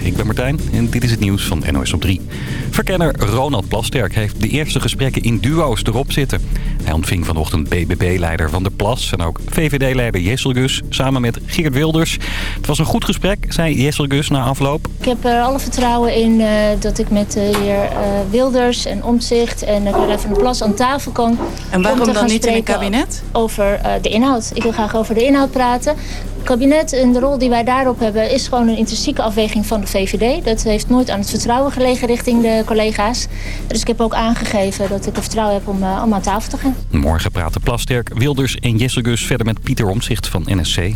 Ik ben Martijn en dit is het nieuws van NOS op 3. Verkenner Ronald Plasterk heeft de eerste gesprekken in duo's erop zitten. Hij ontving vanochtend BBB-leider Van der Plas en ook VVD-leider Jesselgus samen met Geert Wilders. Het was een goed gesprek, zei Jesselgus na afloop. Ik heb er alle vertrouwen in uh, dat ik met de heer uh, Wilders en Omtzigt en uh, Van der Plas aan tafel kan. En waarom dan niet in een kabinet? Over de inhoud. Ik wil graag over de inhoud praten. Het kabinet en de rol die wij daarop hebben is gewoon een intrinsieke afweging van de VVD. Dat heeft nooit aan het vertrouwen gelegen richting de collega's. Dus ik heb ook aangegeven dat ik er vertrouwen heb om, uh, om aan tafel te gaan. Morgen praten Plasterk, Wilders en Jessegus verder met Pieter Omzicht van NSC.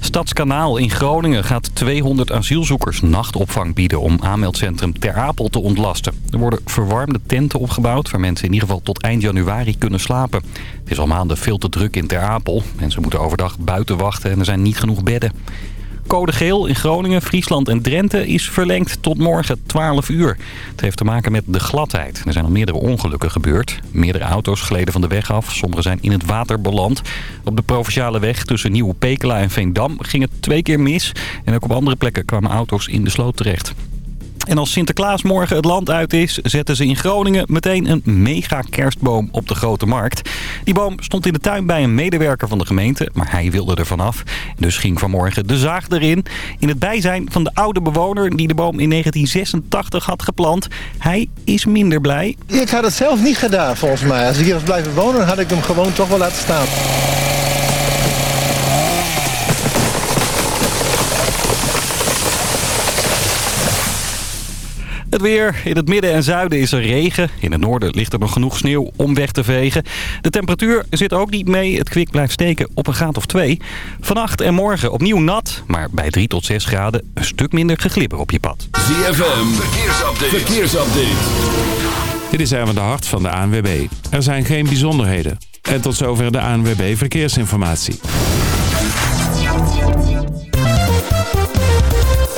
Stadskanaal in Groningen gaat 200 asielzoekers nachtopvang bieden om aanmeldcentrum Ter Apel te ontlasten. Er worden verwarmde tenten opgebouwd waar mensen in ieder geval tot eind januari kunnen slapen. Het is al maanden veel te druk in Ter Apel. Mensen moeten overdag buiten wachten en er zijn niet genoeg bedden. Code geel in Groningen, Friesland en Drenthe is verlengd tot morgen 12 uur. Het heeft te maken met de gladheid. Er zijn al meerdere ongelukken gebeurd. Meerdere auto's gleden van de weg af. Sommige zijn in het water beland. Op de provinciale weg tussen Nieuwe Pekela en Veendam ging het twee keer mis. En ook op andere plekken kwamen auto's in de sloot terecht. En als Sinterklaas morgen het land uit is, zetten ze in Groningen meteen een mega kerstboom op de Grote Markt. Die boom stond in de tuin bij een medewerker van de gemeente, maar hij wilde er vanaf. Dus ging vanmorgen de zaag erin. In het bijzijn van de oude bewoner die de boom in 1986 had geplant. Hij is minder blij. Ik had het zelf niet gedaan volgens mij. Als ik hier was blijven wonen, had ik hem gewoon toch wel laten staan. Het weer. In het midden en zuiden is er regen. In het noorden ligt er nog genoeg sneeuw om weg te vegen. De temperatuur zit ook niet mee. Het kwik blijft steken op een graad of twee. Vannacht en morgen opnieuw nat. Maar bij 3 tot 6 graden een stuk minder geglibber op je pad. ZFM. Verkeersupdate. Verkeersupdate. Dit is even de hart van de ANWB. Er zijn geen bijzonderheden. En tot zover de ANWB Verkeersinformatie.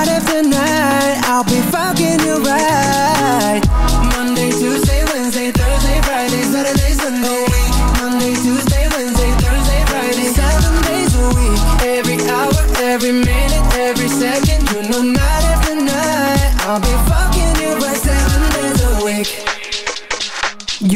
Night after night I'll be fucking you right. Monday, Tuesday, Wednesday, Thursday, Friday, Saturday, Sunday. Monday, Tuesday, Wednesday, Thursday, Friday, seven days a week. Every hour, every minute,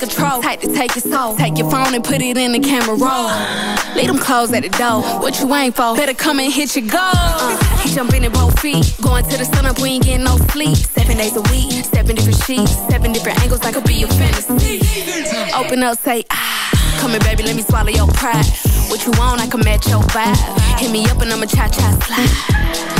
control, tight to take your soul. Take your phone and put it in the camera roll. Leave them clothes at the door. What you ain't for? Better come and hit your goal. Uh, jumping in both feet. Going to the sun up, we ain't getting no sleep. Seven days a week, seven different sheets, seven different angles. I could be your fantasy. Open up, say ah. Come here, baby, let me swallow your pride. What you want, I can match your vibe. Hit me up and I'ma cha cha slide.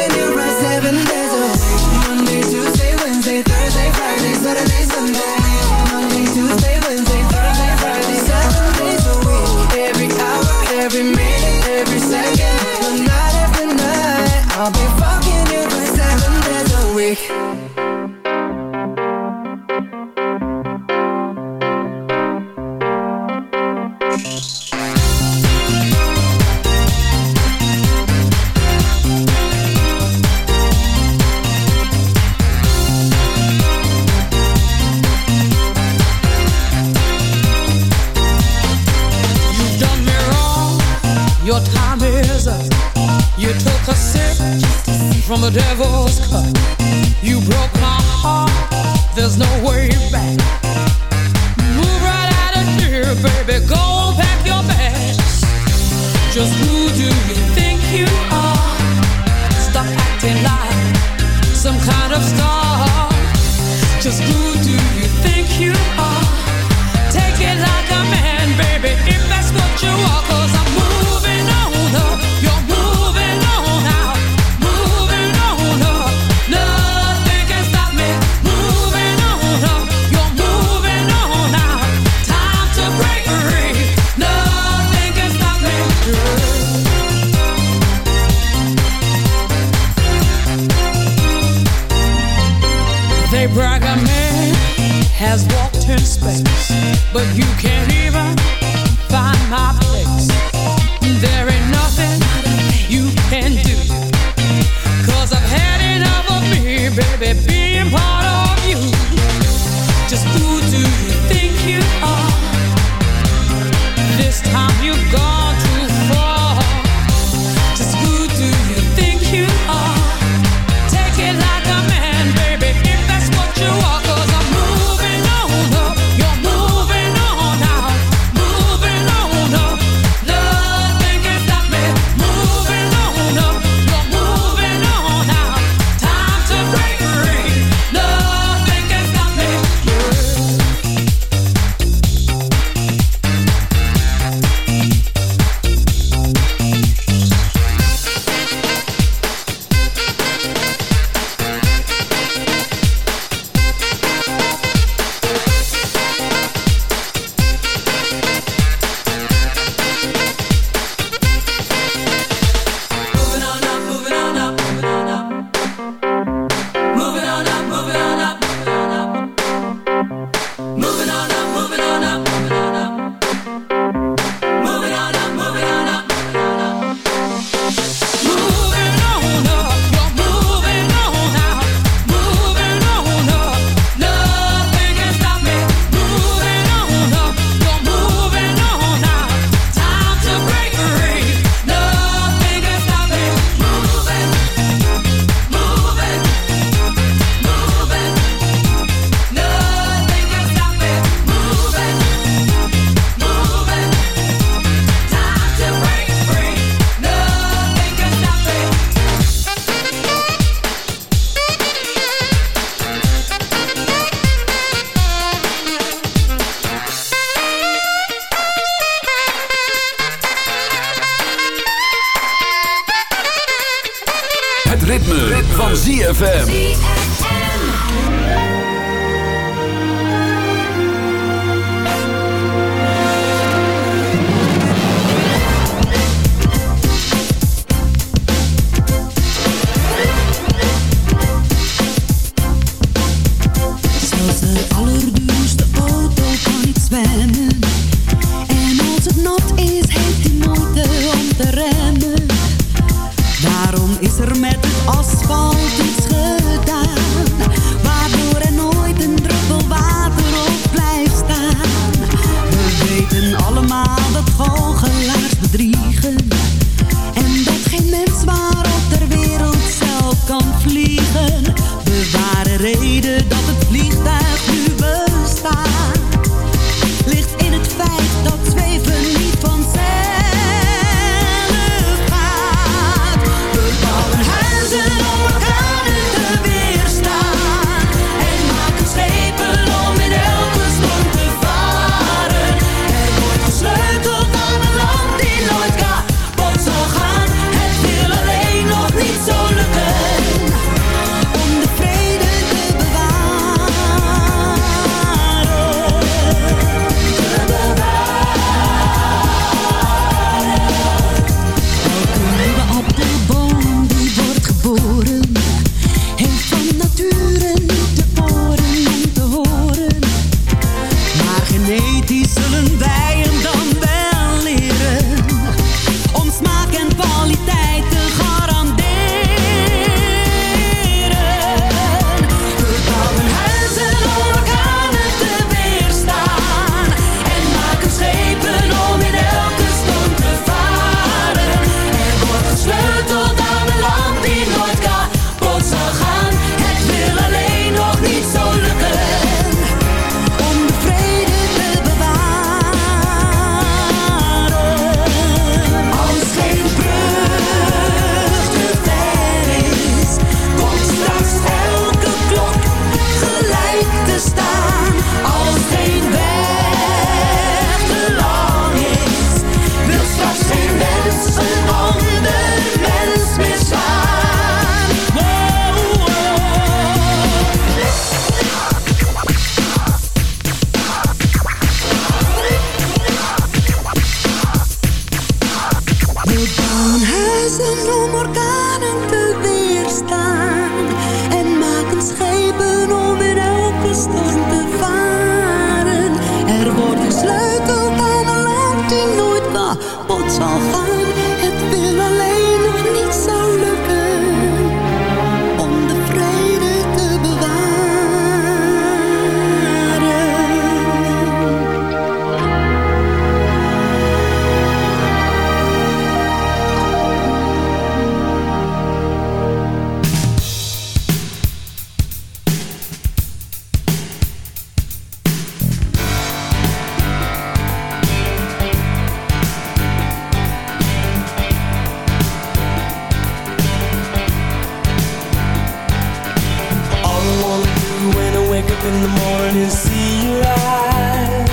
in the morning, see you ride.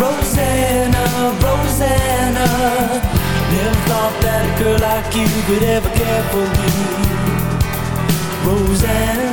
Rosanna, Rosanna, never thought that a girl like you could ever care for me. Rosanna.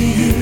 you.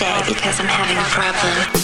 because I'm having a problem.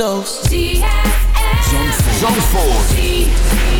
knows? Zandvoort.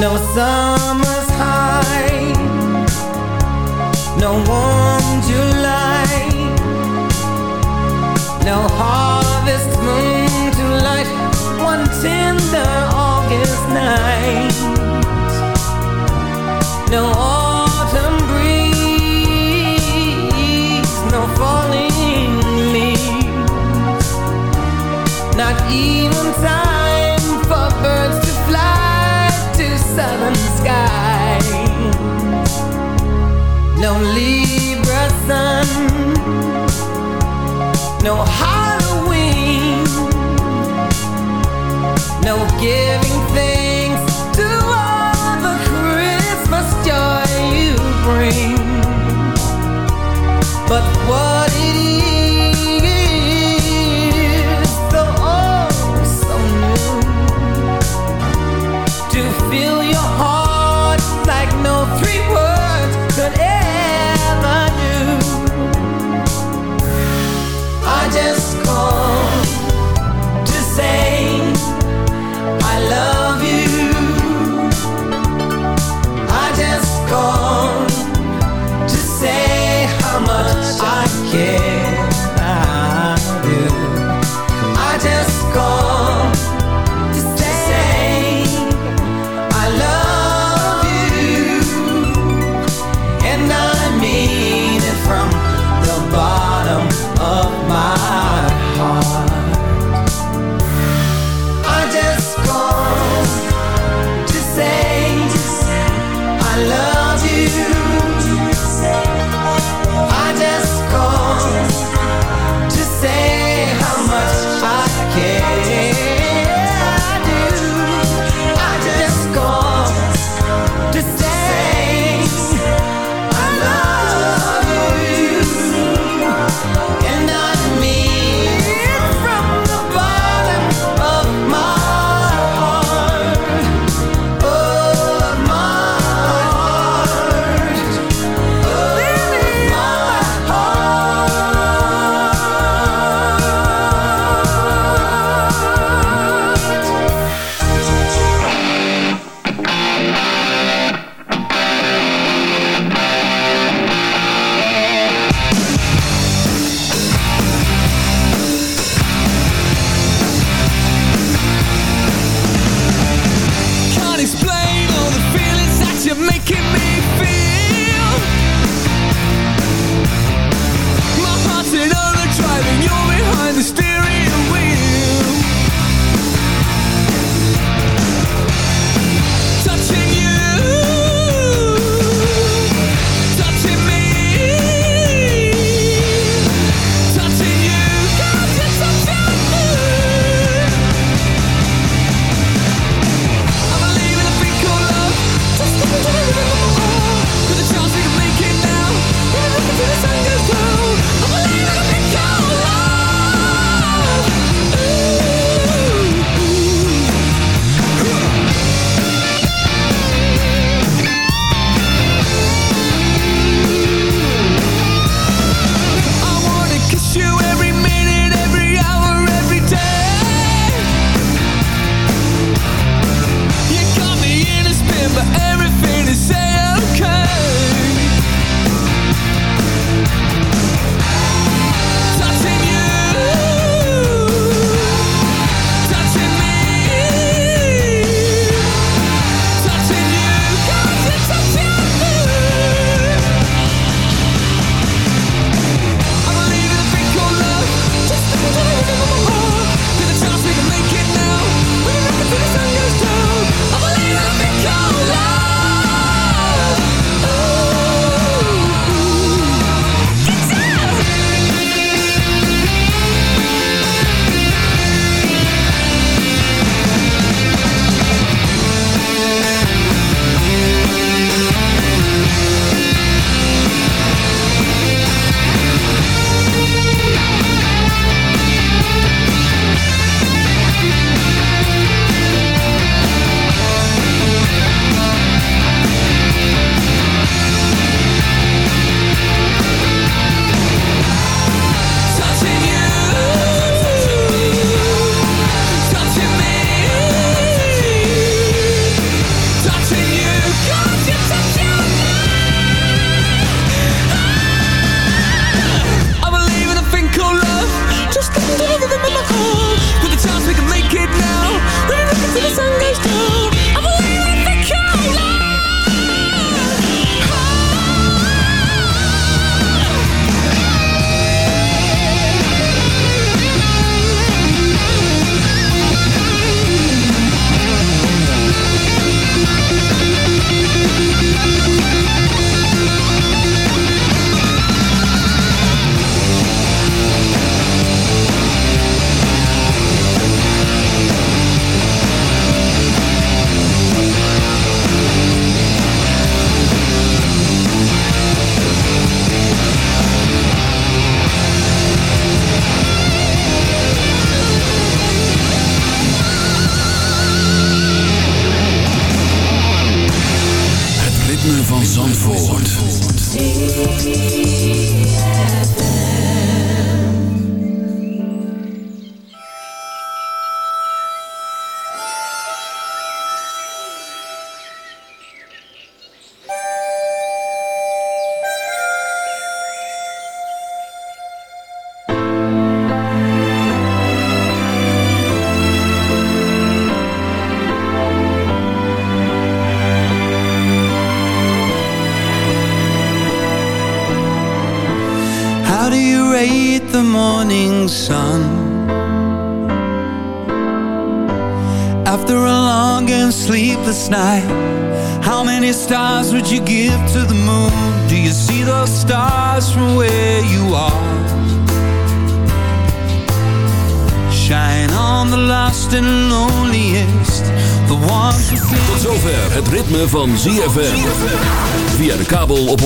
No summer's high, no warm July, no harvest nights No autumn breeze No falling leaves. Not even time for birds to fly To southern skies. No Libra sun No Halloween No gift